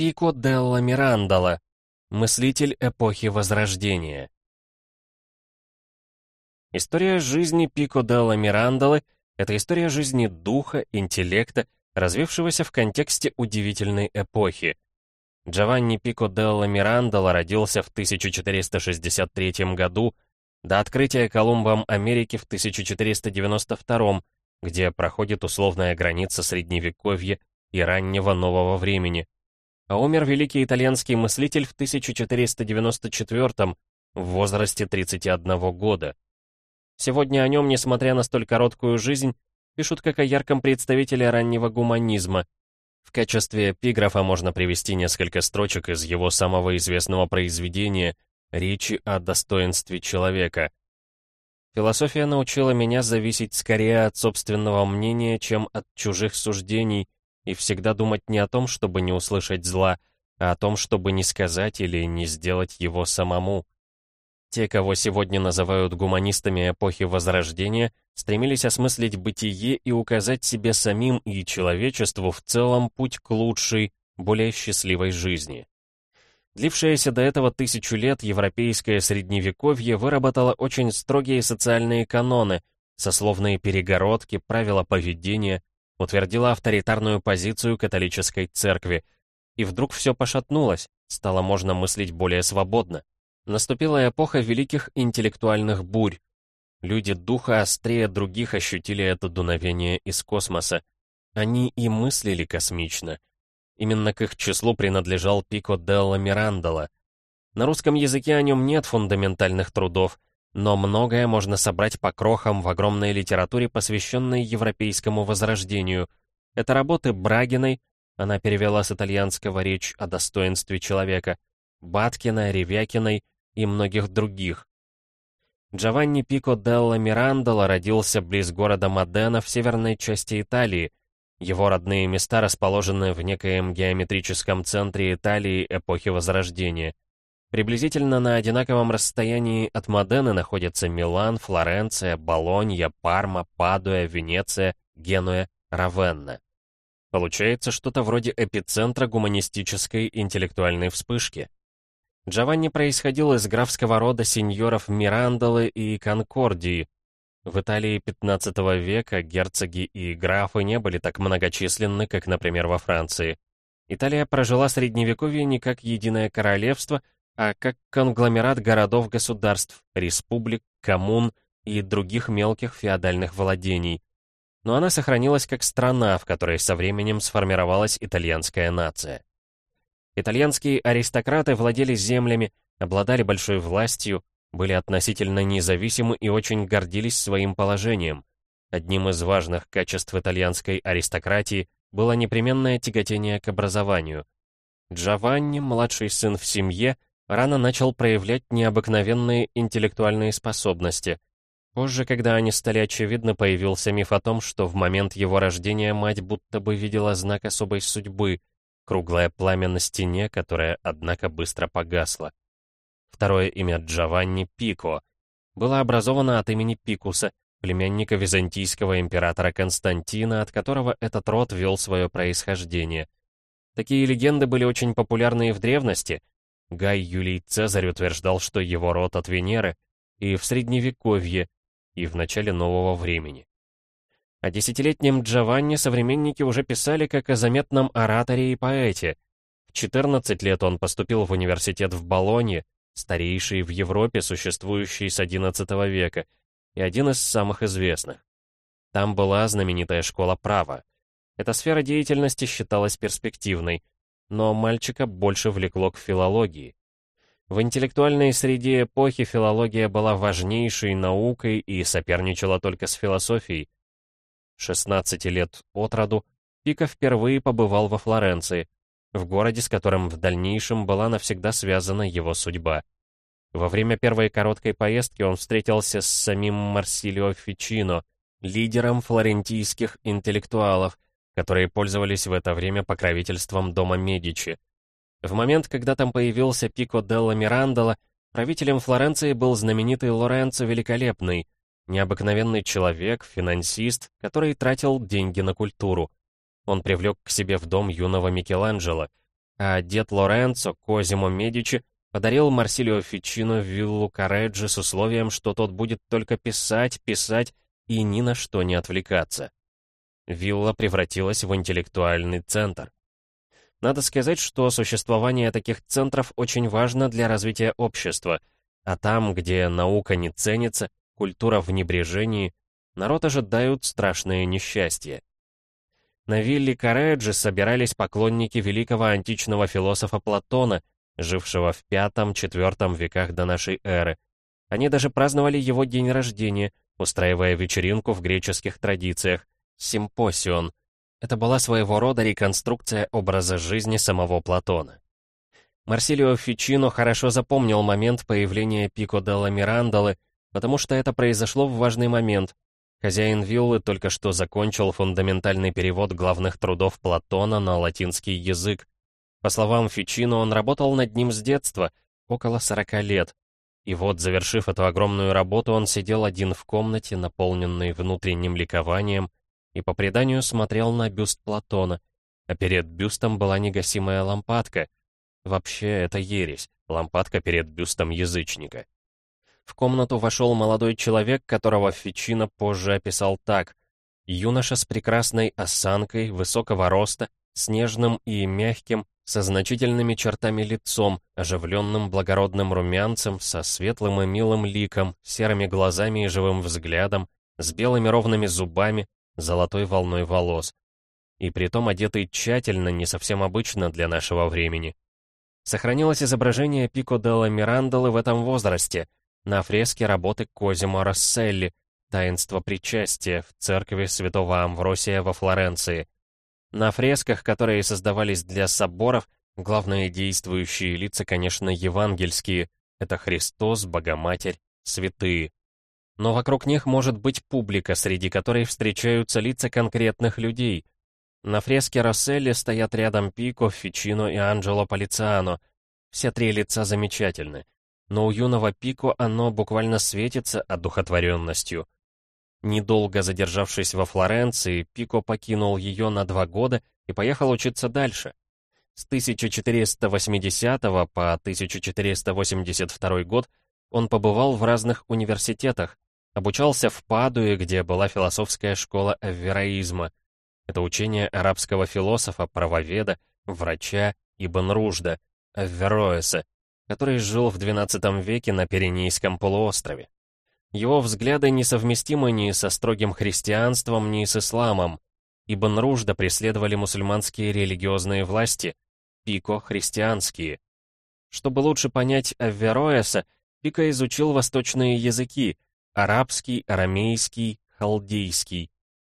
Пико делла Мирандола, мыслитель эпохи Возрождения. История жизни Пико делла Мирандолы — это история жизни духа, интеллекта, развившегося в контексте удивительной эпохи. Джованни Пико делла Мирандола родился в 1463 году, до открытия Колумбом Америки в 1492, где проходит условная граница Средневековья и раннего нового времени. А умер великий итальянский мыслитель в 1494 в возрасте 31 года. Сегодня о нем, несмотря на столь короткую жизнь, пишут как о ярком представителе раннего гуманизма. В качестве эпиграфа можно привести несколько строчек из его самого известного произведения «Речи о достоинстве человека». Философия научила меня зависеть скорее от собственного мнения, чем от чужих суждений, и всегда думать не о том, чтобы не услышать зла, а о том, чтобы не сказать или не сделать его самому. Те, кого сегодня называют гуманистами эпохи Возрождения, стремились осмыслить бытие и указать себе самим и человечеству в целом путь к лучшей, более счастливой жизни. Длившееся до этого тысячу лет европейское средневековье выработало очень строгие социальные каноны, сословные перегородки, правила поведения, утвердило авторитарную позицию католической церкви. И вдруг все пошатнулось, стало можно мыслить более свободно. Наступила эпоха великих интеллектуальных бурь. Люди духа острее других ощутили это дуновение из космоса. Они и мыслили космично. Именно к их числу принадлежал Пико Делла Мирандола. На русском языке о нем нет фундаментальных трудов, но многое можно собрать по крохам в огромной литературе, посвященной европейскому возрождению. Это работы Брагиной, она перевела с итальянского речь о достоинстве человека, Баткина, Ревякиной и многих других. Джованни Пико делла Мирандола родился близ города Модена в северной части Италии. Его родные места расположены в некоем геометрическом центре Италии эпохи Возрождения. Приблизительно на одинаковом расстоянии от Модены находятся Милан, Флоренция, Болонья, Парма, Падуя, Венеция, Генуя, Равенна. Получается что-то вроде эпицентра гуманистической интеллектуальной вспышки. Джованни происходил из графского рода сеньоров Мирандолы и Конкордии. В Италии 15 века герцоги и графы не были так многочисленны, как, например, во Франции. Италия прожила средневековье не как единое королевство, а как конгломерат городов-государств, республик, коммун и других мелких феодальных владений. Но она сохранилась как страна, в которой со временем сформировалась итальянская нация. Итальянские аристократы владели землями, обладали большой властью, были относительно независимы и очень гордились своим положением. Одним из важных качеств итальянской аристократии было непременное тяготение к образованию. Джованни, младший сын в семье, рано начал проявлять необыкновенные интеллектуальные способности. Позже, когда они стали очевидны, появился миф о том, что в момент его рождения мать будто бы видела знак особой судьбы, круглое пламя на стене, которое, однако, быстро погасло. Второе имя Джованни Пико было образовано от имени Пикуса, племянника византийского императора Константина, от которого этот род вел свое происхождение. Такие легенды были очень популярны и в древности. Гай Юлий Цезарь утверждал, что его род от Венеры, и в Средневековье, и в начале нового времени. О десятилетнем Джованни современники уже писали как о заметном ораторе и поэте. В 14 лет он поступил в университет в Болонье, старейший в Европе, существующий с XI века, и один из самых известных. Там была знаменитая школа права. Эта сфера деятельности считалась перспективной, но мальчика больше влекло к филологии. В интеллектуальной среде эпохи филология была важнейшей наукой и соперничала только с философией. 16 лет от роду, Пика впервые побывал во Флоренции, в городе, с которым в дальнейшем была навсегда связана его судьба. Во время первой короткой поездки он встретился с самим Марсилио Фичино, лидером флорентийских интеллектуалов, которые пользовались в это время покровительством дома Медичи. В момент, когда там появился Пико делла Мирандола, правителем Флоренции был знаменитый Лоренцо Великолепный — Необыкновенный человек, финансист, который тратил деньги на культуру. Он привлек к себе в дом юного Микеланджело. а дед Лоренцо, Козимо Медичи, подарил Марсилио Фичино виллу Кареджи с условием, что тот будет только писать, писать и ни на что не отвлекаться. Вилла превратилась в интеллектуальный центр. Надо сказать, что существование таких центров очень важно для развития общества, а там, где наука не ценится, культура в небрежении, народ ожидают страшные несчастья. На вилле Кареджи собирались поклонники великого античного философа Платона, жившего в V-IV веках до нашей эры. Они даже праздновали его день рождения, устраивая вечеринку в греческих традициях, симпосион. Это была своего рода реконструкция образа жизни самого Платона. Марсилио Фичино хорошо запомнил момент появления Пико делла Мирандолы, потому что это произошло в важный момент. Хозяин виллы только что закончил фундаментальный перевод главных трудов Платона на латинский язык, по словам Фичино, он работал над ним с детства, около 40 лет. И вот, завершив эту огромную работу, он сидел один в комнате, наполненной внутренним ликованием, и по преданию смотрел на бюст Платона, а перед бюстом была негасимая лампадка. Вообще, это ересь, лампадка перед бюстом язычника. В комнату вошел молодой человек, которого Фичино позже описал так. Юноша с прекрасной осанкой, высокого роста, снежным и мягким, со значительными чертами лицом, оживленным благородным румянцем, со светлым и милым ликом, серыми глазами и живым взглядом, с белыми ровными зубами, золотой волной волос. И притом одетый тщательно, не совсем обычно для нашего времени. Сохранилось изображение Пико делла Мирандолы в этом возрасте, на фреске работы Козимо Расселли «Таинство причастия» в церкви святого Амвросия во Флоренции — на фресках, которые создавались для соборов, главные действующие лица, конечно, евангельские. Это Христос, Богоматерь, святые. Но вокруг них может быть публика, среди которой встречаются лица конкретных людей. На фреске Росселли стоят рядом Пико, Фичино и Анджело Полициано. Все три лица замечательны. Но у юного Пико оно буквально светится одухотворенностью. Недолго задержавшись во Флоренции, Пико покинул ее на два года и поехал учиться дальше. С 1480 по 1482 год он побывал в разных университетах, обучался в Падуе, где была философская школа эвероизма. Это учение арабского философа, правоведа, врача Ибн Ружда, Авероэса, который жил в XII веке на Пиренейском полуострове. Его взгляды несовместимы ни со строгим христианством, ни с исламом. Ибн Ружда преследовали мусульманские религиозные власти, Пико — христианские. Чтобы лучше понять Авероэса, Пико изучил восточные языки — арабский, арамейский, халдейский.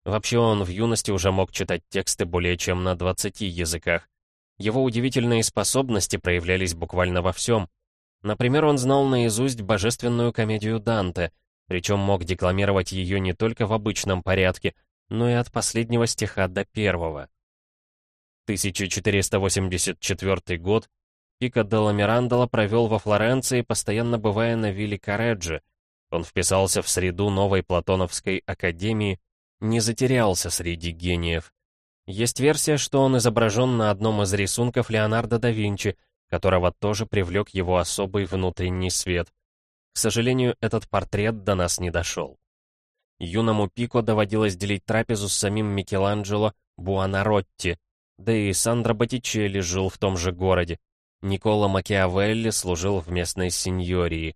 Вообще он в юности уже мог читать тексты более чем на 20 языках. Его удивительные способности проявлялись буквально во всем. Например, он знал наизусть божественную комедию Данте — причем мог декламировать ее не только в обычном порядке, но и от последнего стиха до первого. 1484 год Пико де Мирандола провел во Флоренции, постоянно бывая на вилле Кареджи. Он вписался в среду новой Платоновской академии, не затерялся среди гениев. Есть версия, что он изображен на одном из рисунков Леонардо да Винчи, которого тоже привлек его особый внутренний свет — к сожалению, этот портрет до нас не дошел. Юному Пико доводилось делить трапезу с самим Микеланджело Буонаротти, да и Сандро Боттичелли жил в том же городе. Никола Макиавелли служил в местной сеньории.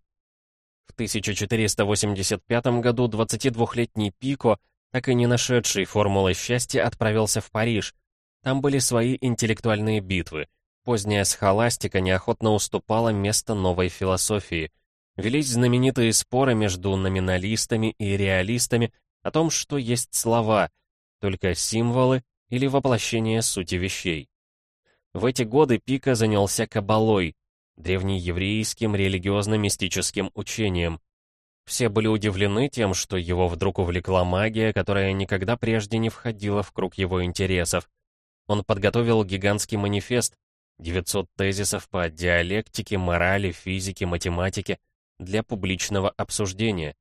В 1485 году 22-летний Пико, так и не нашедший формулы счастья, отправился в Париж. Там были свои интеллектуальные битвы. Поздняя схоластика неохотно уступала место новой философии — велись знаменитые споры между номиналистами и реалистами о том, что есть слова, только символы или воплощение сути вещей. В эти годы Пика занялся кабалой, древнееврейским религиозно-мистическим учением. Все были удивлены тем, что его вдруг увлекла магия, которая никогда прежде не входила в круг его интересов. Он подготовил гигантский манифест, 900 тезисов по диалектике, морали, физике, математике, для публичного обсуждения.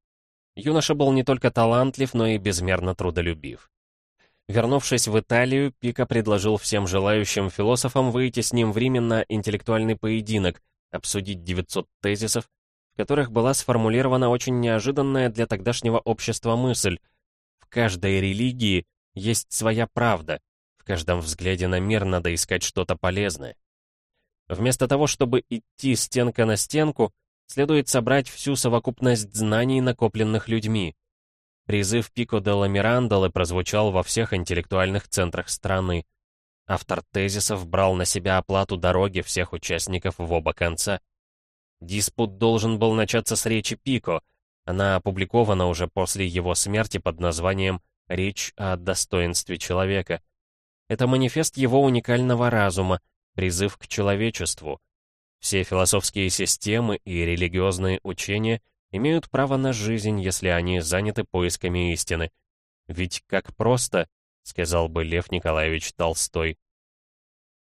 Юноша был не только талантлив, но и безмерно трудолюбив. Вернувшись в Италию, Пика предложил всем желающим философам выйти с ним в Риме на интеллектуальный поединок, обсудить 900 тезисов, в которых была сформулирована очень неожиданная для тогдашнего общества мысль «В каждой религии есть своя правда, в каждом взгляде на мир надо искать что-то полезное». Вместо того, чтобы идти стенка на стенку, следует собрать всю совокупность знаний, накопленных людьми. Призыв Пико де ла прозвучал во всех интеллектуальных центрах страны. Автор тезисов брал на себя оплату дороги всех участников в оба конца. Диспут должен был начаться с речи Пико. Она опубликована уже после его смерти под названием «Речь о достоинстве человека». Это манифест его уникального разума, призыв к человечеству. Все философские системы и религиозные учения имеют право на жизнь, если они заняты поисками истины. Ведь как просто, сказал бы Лев Николаевич Толстой.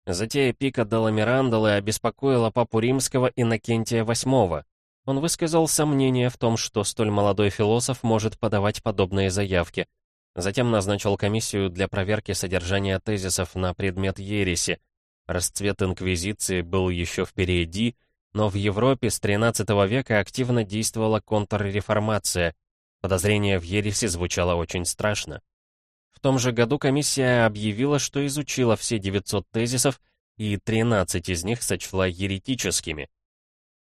Затея пика Деламирандолы обеспокоила папу римского Иннокентия VIII. Он высказал сомнение в том, что столь молодой философ может подавать подобные заявки. Затем назначил комиссию для проверки содержания тезисов на предмет ереси, Расцвет инквизиции был еще впереди, но в Европе с XIII века активно действовала контрреформация. Подозрение в ереси звучало очень страшно. В том же году комиссия объявила, что изучила все 900 тезисов, и 13 из них сочла еретическими.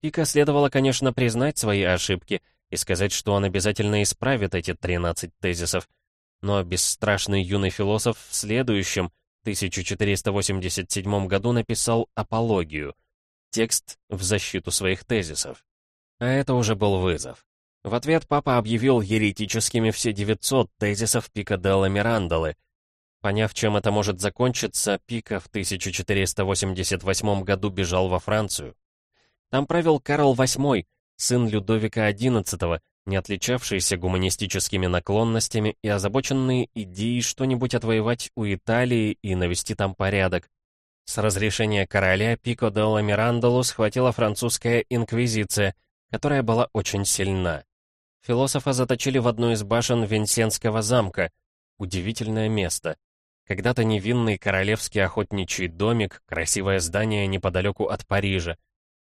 Пика следовало, конечно, признать свои ошибки и сказать, что он обязательно исправит эти 13 тезисов, но бесстрашный юный философ в следующем — 1487 году написал «Апологию», текст в защиту своих тезисов. А это уже был вызов. В ответ папа объявил еретическими все 900 тезисов Пика Делла Мирандолы. Поняв, чем это может закончиться, Пика в 1488 году бежал во Францию. Там правил Карл VIII, сын Людовика XI, не отличавшийся гуманистическими наклонностями и озабоченные идеей что-нибудь отвоевать у Италии и навести там порядок. С разрешения короля Пико де ла Мирандолу схватила французская инквизиция, которая была очень сильна. Философа заточили в одну из башен Венсенского замка. Удивительное место. Когда-то невинный королевский охотничий домик, красивое здание неподалеку от Парижа.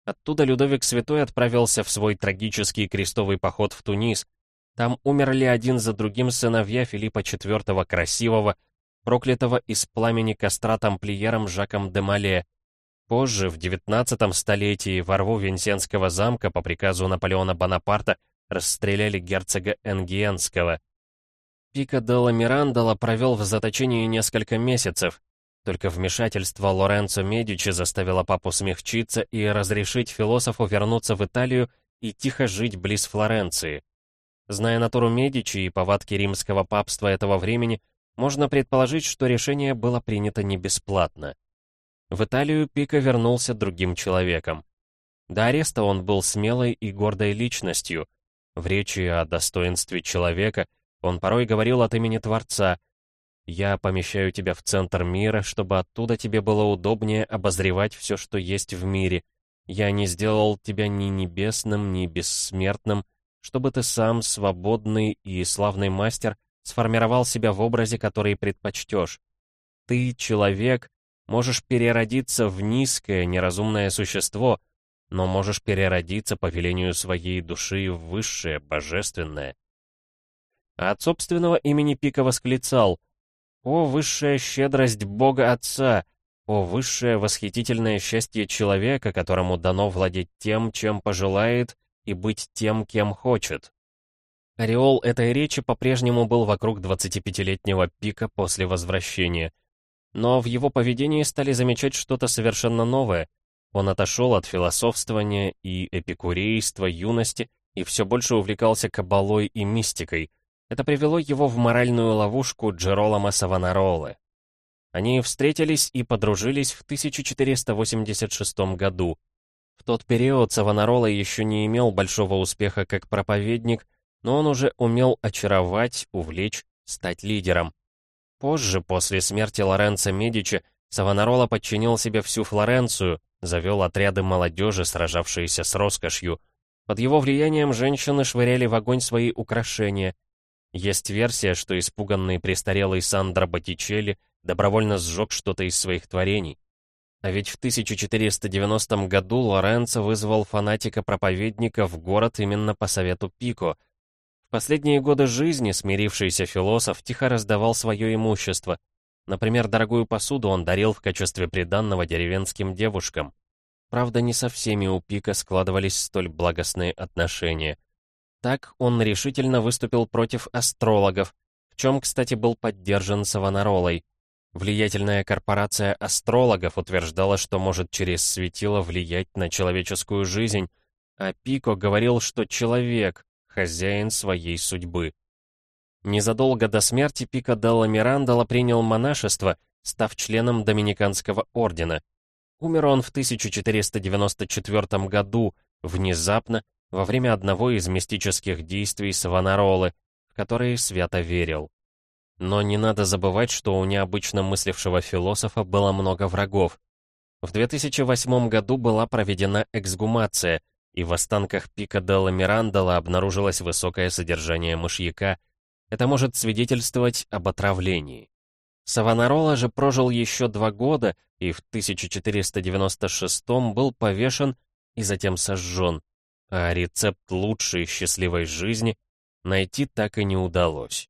Оттуда Людовик Святой отправился в свой трагический крестовый поход в Тунис. Там умерли один за другим сыновья Филиппа IV Красивого, проклятого из пламени костра тамплиером Жаком де Мале. Позже, в XIX столетии, во рву Венсенского замка по приказу Наполеона Бонапарта расстреляли герцога Энгиенского. Пика Делла Мирандола провел в заточении несколько месяцев, только вмешательство Лоренцо Медичи заставило папу смягчиться и разрешить философу вернуться в Италию и тихо жить близ Флоренции. Зная натуру Медичи и повадки римского папства этого времени, можно предположить, что решение было принято не бесплатно. В Италию Пика вернулся другим человеком. До ареста он был смелой и гордой личностью. В речи о достоинстве человека он порой говорил от имени Творца, я помещаю тебя в центр мира, чтобы оттуда тебе было удобнее обозревать все, что есть в мире. Я не сделал тебя ни небесным, ни бессмертным, чтобы ты сам, свободный и славный мастер, сформировал себя в образе, который предпочтешь. Ты, человек, можешь переродиться в низкое, неразумное существо, но можешь переродиться по велению своей души в высшее, божественное. А от собственного имени Пика восклицал — о, высшая щедрость Бога Отца! О, высшее восхитительное счастье человека, которому дано владеть тем, чем пожелает, и быть тем, кем хочет! Ореол этой речи по-прежнему был вокруг 25-летнего пика после возвращения. Но в его поведении стали замечать что-то совершенно новое. Он отошел от философствования и эпикурейства юности и все больше увлекался кабалой и мистикой — это привело его в моральную ловушку Джеролома Савонаролы. Они встретились и подружились в 1486 году. В тот период Савонарола еще не имел большого успеха как проповедник, но он уже умел очаровать, увлечь, стать лидером. Позже, после смерти Лоренцо Медичи, Савонарола подчинил себе всю Флоренцию, завел отряды молодежи, сражавшиеся с роскошью. Под его влиянием женщины швыряли в огонь свои украшения — Есть версия, что испуганный престарелый Сандро Боттичелли добровольно сжег что-то из своих творений. А ведь в 1490 году Лоренцо вызвал фанатика-проповедника в город именно по совету Пико. Последние годы жизни смирившийся философ тихо раздавал свое имущество. Например, дорогую посуду он дарил в качестве приданного деревенским девушкам. Правда, не со всеми у Пика складывались столь благостные отношения. Так он решительно выступил против астрологов, в чем, кстати, был поддержан Савонаролой. Влиятельная корпорация астрологов утверждала, что может через светило влиять на человеческую жизнь, а Пико говорил, что человек — хозяин своей судьбы. Незадолго до смерти Пико Делла Мирандола принял монашество, став членом Доминиканского ордена. Умер он в 1494 году, внезапно, во время одного из мистических действий Савонаролы, в которые свято верил. Но не надо забывать, что у необычно мыслившего философа было много врагов. В 2008 году была проведена эксгумация, и в останках Пика Делла Мирандола обнаружилось высокое содержание мышьяка. Это может свидетельствовать об отравлении. Савонарола же прожил еще два года и в 1496 был повешен и затем сожжен, а рецепт лучшей счастливой жизни найти так и не удалось.